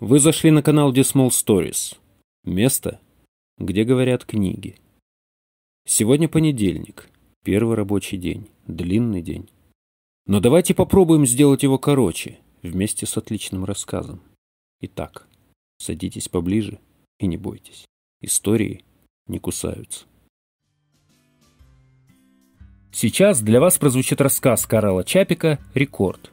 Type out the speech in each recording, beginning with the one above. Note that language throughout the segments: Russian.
Вы зашли на канал Dismal Stories. Место, где говорят книги. Сегодня понедельник, первый рабочий день, длинный день. Но давайте попробуем сделать его короче, вместе с отличным рассказом. Итак, садитесь поближе и не бойтесь. Истории не кусаются. Сейчас для вас прозвучит рассказ Карла Чапика «Рекорд».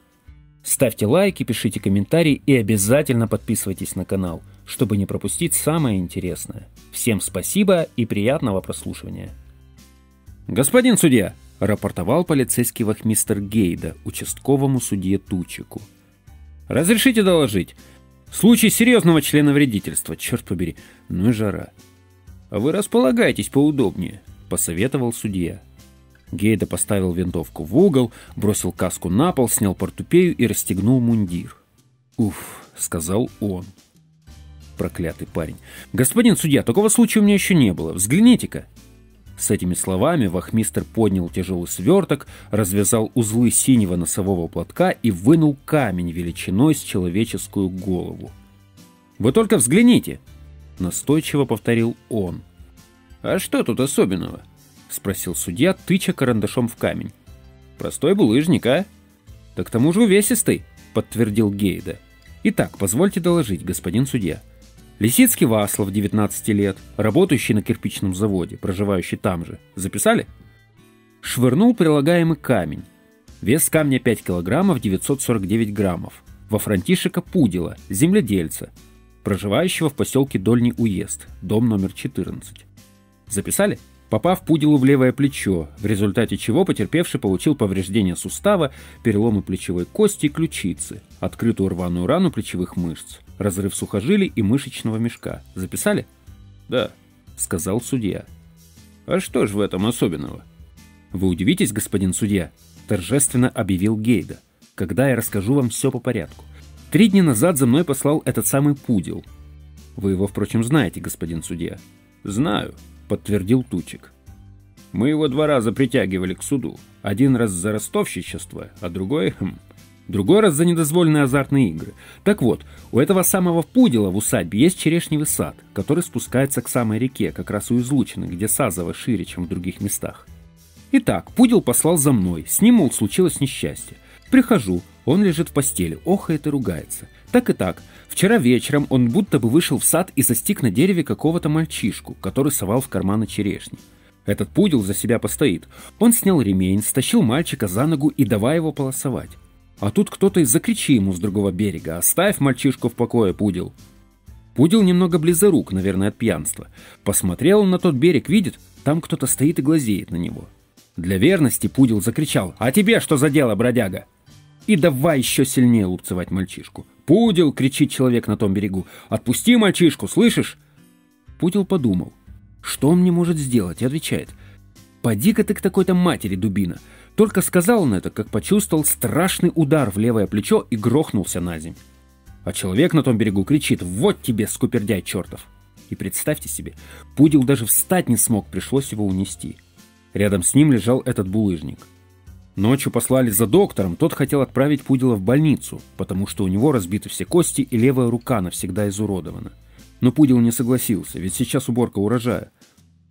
Ставьте лайки, пишите комментарии и обязательно подписывайтесь на канал, чтобы не пропустить самое интересное. Всем спасибо и приятного прослушивания. «Господин судья!» – рапортовал полицейский вахмистер Гейда участковому судье Тучику. «Разрешите доложить? Случай серьезного члена вредительства, черт побери, ну и жара». «А вы располагайтесь поудобнее», – посоветовал судья. Гейда поставил винтовку в угол, бросил каску на пол, снял портупею и расстегнул мундир. «Уф», — сказал он. Проклятый парень. «Господин судья, такого случая у меня еще не было. Взгляните-ка». С этими словами вахмистер поднял тяжелый сверток, развязал узлы синего носового платка и вынул камень величиной с человеческую голову. «Вы только взгляните!» — настойчиво повторил он. «А что тут особенного?» — спросил судья, тыча карандашом в камень. «Простой булыжник, а?» «Да к тому же увесистый», — подтвердил Гейда. «Итак, позвольте доложить, господин судья. Лисицкий Васлов, 19 лет, работающий на кирпичном заводе, проживающий там же. Записали?» Швырнул прилагаемый камень. Вес камня 5 килограммов 949 граммов. Во фронтишека Пудила, земледельца, проживающего в поселке Дольний Уезд, дом номер 14. Записали? Попав пуделу в левое плечо, в результате чего потерпевший получил повреждение сустава, переломы плечевой кости и ключицы, открытую рваную рану плечевых мышц, разрыв сухожилий и мышечного мешка. Записали? Да, сказал судья. А что ж в этом особенного? Вы удивитесь, господин судья, торжественно объявил Гейда, когда я расскажу вам все по порядку. Три дня назад за мной послал этот самый пудел. Вы его, впрочем, знаете, господин судья. Знаю, подтвердил Тучик. Мы его два раза притягивали к суду. Один раз за ростовщичество, а другой... Хм, другой раз за недозволенные азартные игры. Так вот, у этого самого пудела в усадьбе есть черешневый сад, который спускается к самой реке, как раз у излучины, где Сазово шире, чем в других местах. Итак, пудел послал за мной, с ним, мол, случилось несчастье. Прихожу, он лежит в постели, охает и ругается. Так и так, вчера вечером он будто бы вышел в сад и застиг на дереве какого-то мальчишку, который совал в карманы черешни. Этот пудел за себя постоит. Он снял ремень, стащил мальчика за ногу и давай его полосовать. А тут кто-то и закричи ему с другого берега «Оставь мальчишку в покое, пудел!» Пудел немного близорук, наверное, от пьянства. Посмотрел он на тот берег, видит, там кто-то стоит и глазеет на него. Для верности Пудел закричал «А тебе что за дело, бродяга?» И давай еще сильнее лупцевать мальчишку. «Пудел!» — кричит человек на том берегу. «Отпусти мальчишку, слышишь?» Пудел подумал. Что он мне может сделать? И отвечает. «Поди-ка ты к такой-то матери, дубина!» Только сказал он это, как почувствовал страшный удар в левое плечо и грохнулся на земь. А человек на том берегу кричит «Вот тебе, скупердяй чертов!» И представьте себе, Пудел даже встать не смог, пришлось его унести. Рядом с ним лежал этот булыжник — Ночью послали за доктором, тот хотел отправить Пудила в больницу, потому что у него разбиты все кости и левая рука навсегда изуродована. Но Пудил не согласился, ведь сейчас уборка урожая.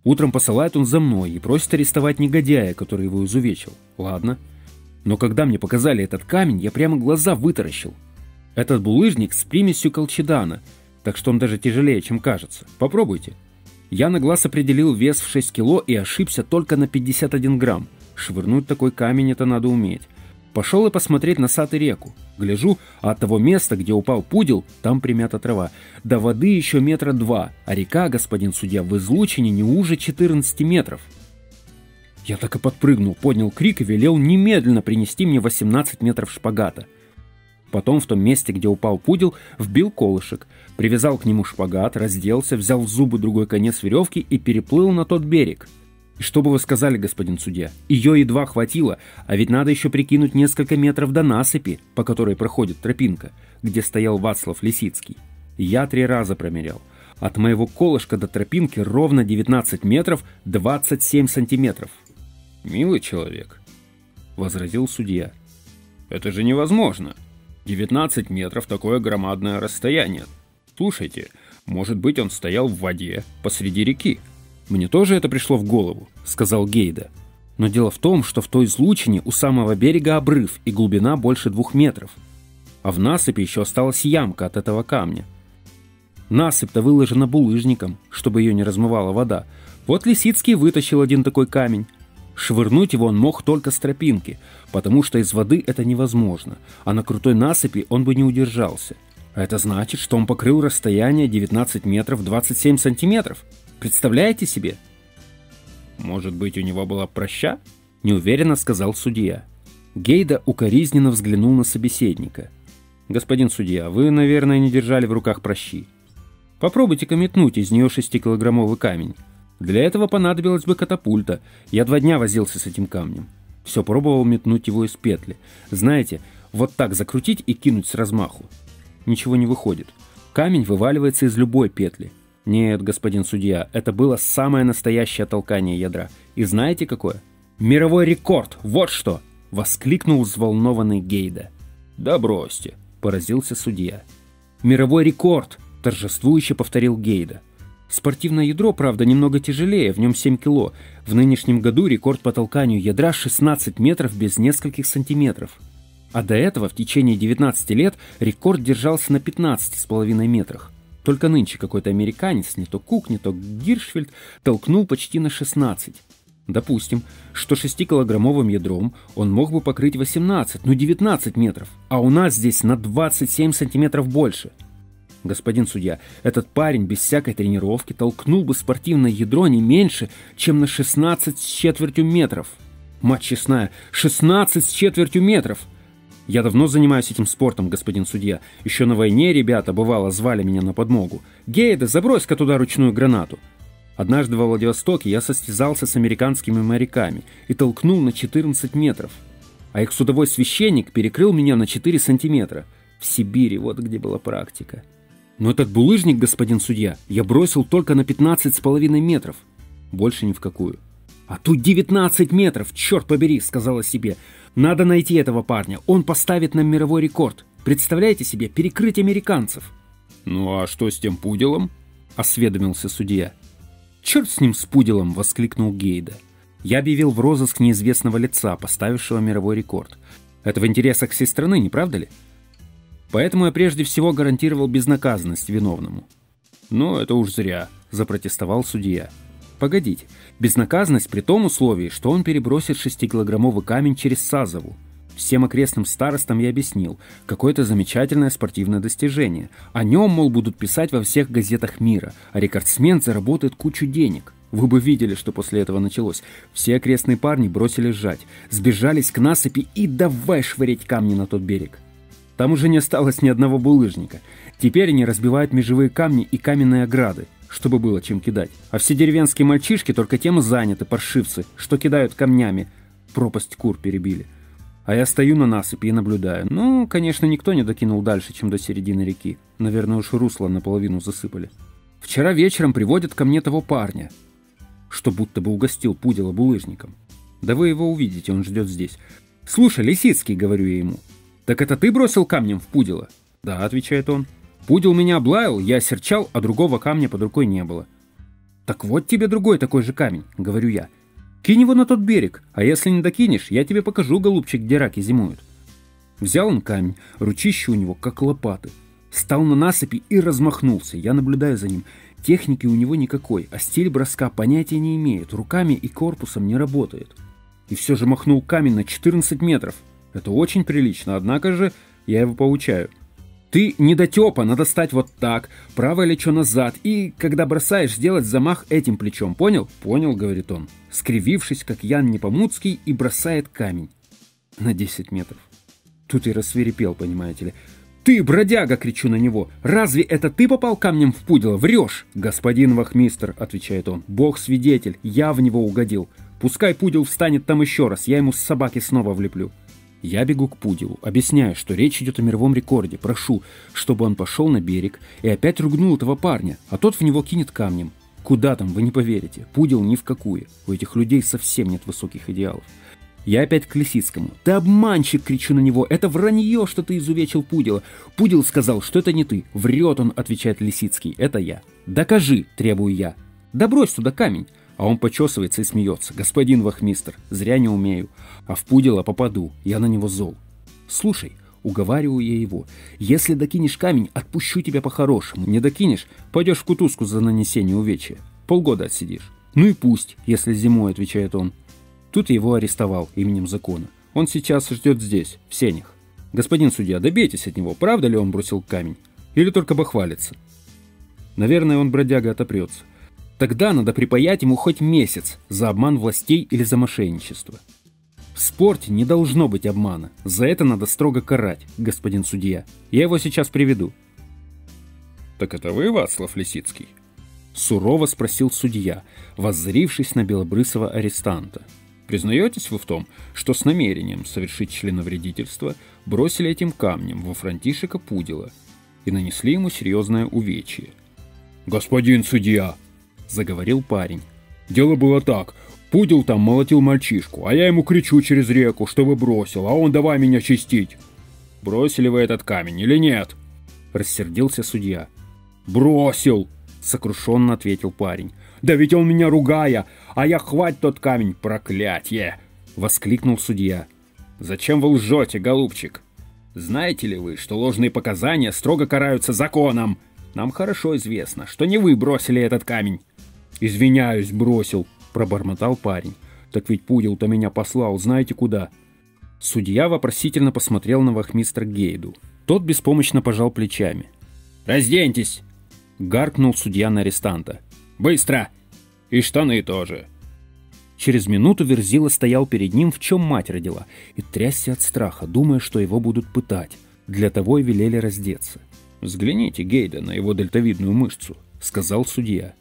Утром посылает он за мной и просит арестовать негодяя, который его изувечил. Ладно. Но когда мне показали этот камень, я прямо глаза вытаращил. Этот булыжник с примесью колчедана, так что он даже тяжелее, чем кажется. Попробуйте. Я на глаз определил вес в 6 кило и ошибся только на 51 грамм. Швырнуть такой камень это надо уметь. Пошел и посмотреть на сад и реку. Гляжу, а от того места, где упал пудел, там примята трава. До воды еще метра два, а река, господин судья, в излучине не уже 14 метров. Я так и подпрыгнул, поднял крик и велел немедленно принести мне 18 метров шпагата. Потом в том месте, где упал пудел, вбил колышек, привязал к нему шпагат, разделся, взял в зубы другой конец веревки и переплыл на тот берег. И что бы вы сказали, господин судья? Ее едва хватило, а ведь надо еще прикинуть несколько метров до насыпи, по которой проходит тропинка, где стоял Вацлав Лисицкий. Я три раза промерял. От моего колышка до тропинки ровно 19 метров 27 сантиметров. «Милый человек», — возразил судья. «Это же невозможно. 19 метров — такое громадное расстояние. Слушайте, может быть, он стоял в воде посреди реки. Мне тоже это пришло в голову, сказал Гейда. Но дело в том, что в той излучине у самого берега обрыв и глубина больше двух метров. А в насыпи еще осталась ямка от этого камня. Насыпь-то выложена булыжником, чтобы ее не размывала вода. Вот Лисицкий вытащил один такой камень. Швырнуть его он мог только с тропинки, потому что из воды это невозможно, а на крутой насыпи он бы не удержался. А это значит, что он покрыл расстояние 19 метров 27 сантиметров. Представляете себе? «Может быть, у него была проща?» – неуверенно сказал судья. Гейда укоризненно взглянул на собеседника. «Господин судья, вы, наверное, не держали в руках прощи. Попробуйте-ка из нее шестикилограммовый камень. Для этого понадобилась бы катапульта. Я два дня возился с этим камнем. Все пробовал метнуть его из петли. Знаете, вот так закрутить и кинуть с размаху. Ничего не выходит. Камень вываливается из любой петли. Нет, господин судья, это было самое настоящее толкание ядра. И знаете какое? Мировой рекорд! Вот что! Воскликнул взволнованный Гейда. Да бросьте, поразился судья. Мировой рекорд! Торжествующе повторил Гейда. Спортивное ядро, правда, немного тяжелее, в нем 7 кило. В нынешнем году рекорд по толканию ядра 16 метров без нескольких сантиметров. А до этого в течение 19 лет рекорд держался на 15,5 метрах. Только нынче какой-то американец, не то Кук, не то Гиршфельд, толкнул почти на 16. Допустим, что 6-килограммовым ядром он мог бы покрыть 18, ну 19 метров, а у нас здесь на 27 сантиметров больше. Господин судья, этот парень без всякой тренировки толкнул бы спортивное ядро не меньше, чем на 16 с четвертью метров. Мать честная, 16 с четвертью метров! Я давно занимаюсь этим спортом, господин судья. Еще на войне ребята, бывало, звали меня на подмогу. Гейда, забрось-ка туда ручную гранату. Однажды во Владивостоке я состязался с американскими моряками и толкнул на 14 метров. А их судовой священник перекрыл меня на 4 сантиметра. В Сибири, вот где была практика. Но этот булыжник, господин судья, я бросил только на 15 с половиной метров. Больше ни в какую. А тут 19 метров, черт побери, сказала себе. Надо найти этого парня. Он поставит нам мировой рекорд. Представляете себе, перекрыть американцев. Ну а что с тем пуделом? Осведомился судья. Черт с ним с пуделом, воскликнул Гейда. Я объявил в розыск неизвестного лица, поставившего мировой рекорд. Это в интересах всей страны, не правда ли? Поэтому я прежде всего гарантировал безнаказанность виновному. Но это уж зря, запротестовал судья. Погодите, безнаказанность при том условии, что он перебросит шестикилограммовый камень через Сазову. Всем окрестным старостам я объяснил, какое это замечательное спортивное достижение. О нем, мол, будут писать во всех газетах мира, а рекордсмен заработает кучу денег. Вы бы видели, что после этого началось. Все окрестные парни бросили сжать, сбежались к насыпи и давай швырять камни на тот берег. Там уже не осталось ни одного булыжника. Теперь они разбивают межевые камни и каменные ограды чтобы было чем кидать. А все деревенские мальчишки только тем заняты, паршивцы, что кидают камнями. Пропасть кур перебили. А я стою на насыпи и наблюдаю. Ну, конечно, никто не докинул дальше, чем до середины реки. Наверное, уж русло наполовину засыпали. Вчера вечером приводят ко мне того парня, что будто бы угостил пудела булыжником. Да вы его увидите, он ждет здесь. «Слушай, Лисицкий», — говорю я ему, — «так это ты бросил камнем в пудела?» «Да», — отвечает он. Пудел меня облаял, я серчал, а другого камня под рукой не было. «Так вот тебе другой такой же камень», — говорю я. «Кинь его на тот берег, а если не докинешь, я тебе покажу, голубчик, где раки зимуют». Взял он камень, ручище у него как лопаты. Стал на насыпи и размахнулся. Я наблюдаю за ним. Техники у него никакой, а стиль броска понятия не имеет, руками и корпусом не работает. И все же махнул камень на 14 метров. Это очень прилично, однако же я его получаю. Ты недотепа, надо стать вот так, правое плечо назад, и, когда бросаешь, сделать замах этим плечом, понял? Понял, говорит он, скривившись, как Ян Непомуцкий, и бросает камень. На 10 метров. Тут и рассверепел, понимаете ли. «Ты, бродяга!» — кричу на него. «Разве это ты попал камнем в пудело? Врешь!» «Господин Вахмистр!» — отвечает он. «Бог свидетель, я в него угодил. Пускай пудел встанет там еще раз, я ему с собаки снова влеплю». Я бегу к Пуделу, объясняю, что речь идет о мировом рекорде, прошу, чтобы он пошел на берег и опять ругнул этого парня, а тот в него кинет камнем. Куда там, вы не поверите. Пудел ни в какую. У этих людей совсем нет высоких идеалов. Я опять к Лисицкому. «Ты обманщик!» — кричу на него. «Это вранье, что ты изувечил Пудила!» Пудил сказал, что это не ты. «Врет он!» — отвечает Лисицкий. «Это я!» «Докажи!» — требую я. «Да брось туда камень!» А он почесывается и смеется. «Господин вахмистр, зря не умею. А в Пудила попаду. Я на него зол. Слушай, уговариваю я его. Если докинешь камень, отпущу тебя по-хорошему. Не докинешь, пойдешь в кутузку за нанесение увечья. Полгода отсидишь. Ну и пусть, если зимой, отвечает он. Тут его арестовал именем закона. Он сейчас ждет здесь, в сенях. Господин судья, добейтесь от него, правда ли он бросил камень? Или только бахвалится? Наверное, он бродяга отопрется. Тогда надо припаять ему хоть месяц за обман властей или за мошенничество. В спорте не должно быть обмана. За это надо строго карать, господин судья. Я его сейчас приведу. Так это вы, Вацлав Лисицкий? Сурово спросил судья, воззрившись на белобрысого арестанта. Признаетесь вы в том, что с намерением совершить членовредительство бросили этим камнем во Франтишека Пудила и нанесли ему серьезное увечье? «Господин судья!» — заговорил парень. «Дело было так. Пудил там молотил мальчишку, а я ему кричу через реку, чтобы бросил, а он давай меня чистить. Бросили вы этот камень или нет?» Рассердился судья. «Бросил!» — сокрушенно ответил парень. «Да ведь он меня ругая, а я хвать тот камень, проклятье!» — воскликнул судья. «Зачем вы лжете, голубчик? Знаете ли вы, что ложные показания строго караются законом? Нам хорошо известно, что не вы бросили этот камень». «Извиняюсь, бросил», — пробормотал парень. «Так ведь Пудел-то меня послал, знаете куда?» Судья вопросительно посмотрел на вахмистра Гейду. Тот беспомощно пожал плечами. «Разденьтесь!» — гаркнул судья на арестанта. «Быстро! И штаны тоже!» Через минуту Верзила стоял перед ним, в чем мать родила, и трясся от страха, думая, что его будут пытать. Для того и велели раздеться. «Взгляните, Гейда, на его дельтовидную мышцу», — сказал судья.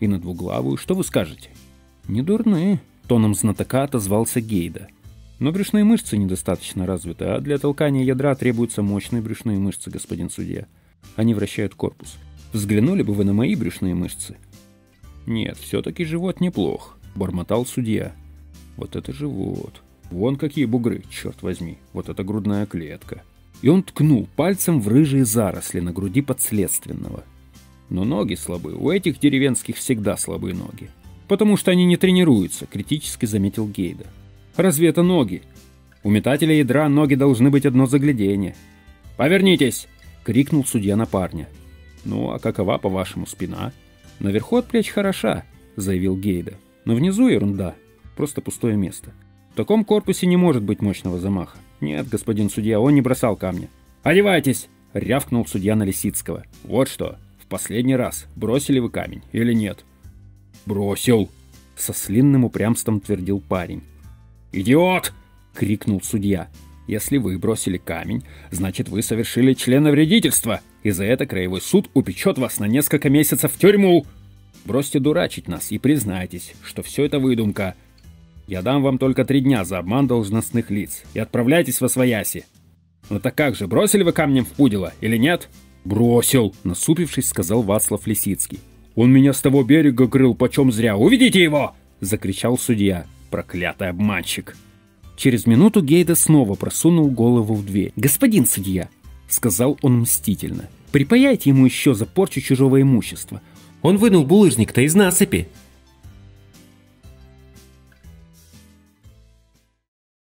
«И на двуглавую, что вы скажете?» «Не дурны», — тоном знатока отозвался Гейда. «Но брюшные мышцы недостаточно развиты, а для толкания ядра требуются мощные брюшные мышцы, господин судья. Они вращают корпус. Взглянули бы вы на мои брюшные мышцы?» «Нет, все-таки живот неплох», — бормотал судья. «Вот это живот. Вон какие бугры, черт возьми. Вот это грудная клетка». И он ткнул пальцем в рыжие заросли на груди подследственного. Но ноги слабы. У этих деревенских всегда слабые ноги. «Потому что они не тренируются», — критически заметил Гейда. «Разве это ноги? У метателя ядра ноги должны быть одно заглядение». «Повернитесь!» — крикнул судья на парня. «Ну, а какова, по-вашему, спина?» «Наверху от плеч хороша», — заявил Гейда. «Но внизу ерунда. Просто пустое место. В таком корпусе не может быть мощного замаха. Нет, господин судья, он не бросал камня». «Одевайтесь!» — рявкнул судья на Лисицкого. «Вот что, последний раз бросили вы камень или нет?» «Бросил!» — со слинным упрямством твердил парень. «Идиот!» — крикнул судья. «Если вы бросили камень, значит, вы совершили членовредительство, и за это краевой суд упечет вас на несколько месяцев в тюрьму. Бросьте дурачить нас и признайтесь, что все это выдумка. Я дам вам только три дня за обман должностных лиц и отправляйтесь во свояси. Ну так как же, бросили вы камнем в пудело или нет?» «Бросил!» — насупившись, сказал Вацлав Лисицкий. Он меня с того берега крыл почем зря. Уведите его!» — закричал судья. Проклятый обманщик. Через минуту Гейда снова просунул голову в дверь. «Господин судья!» — сказал он мстительно. «Припаяйте ему еще за порчу чужого имущества. Он вынул булыжник-то из насыпи!»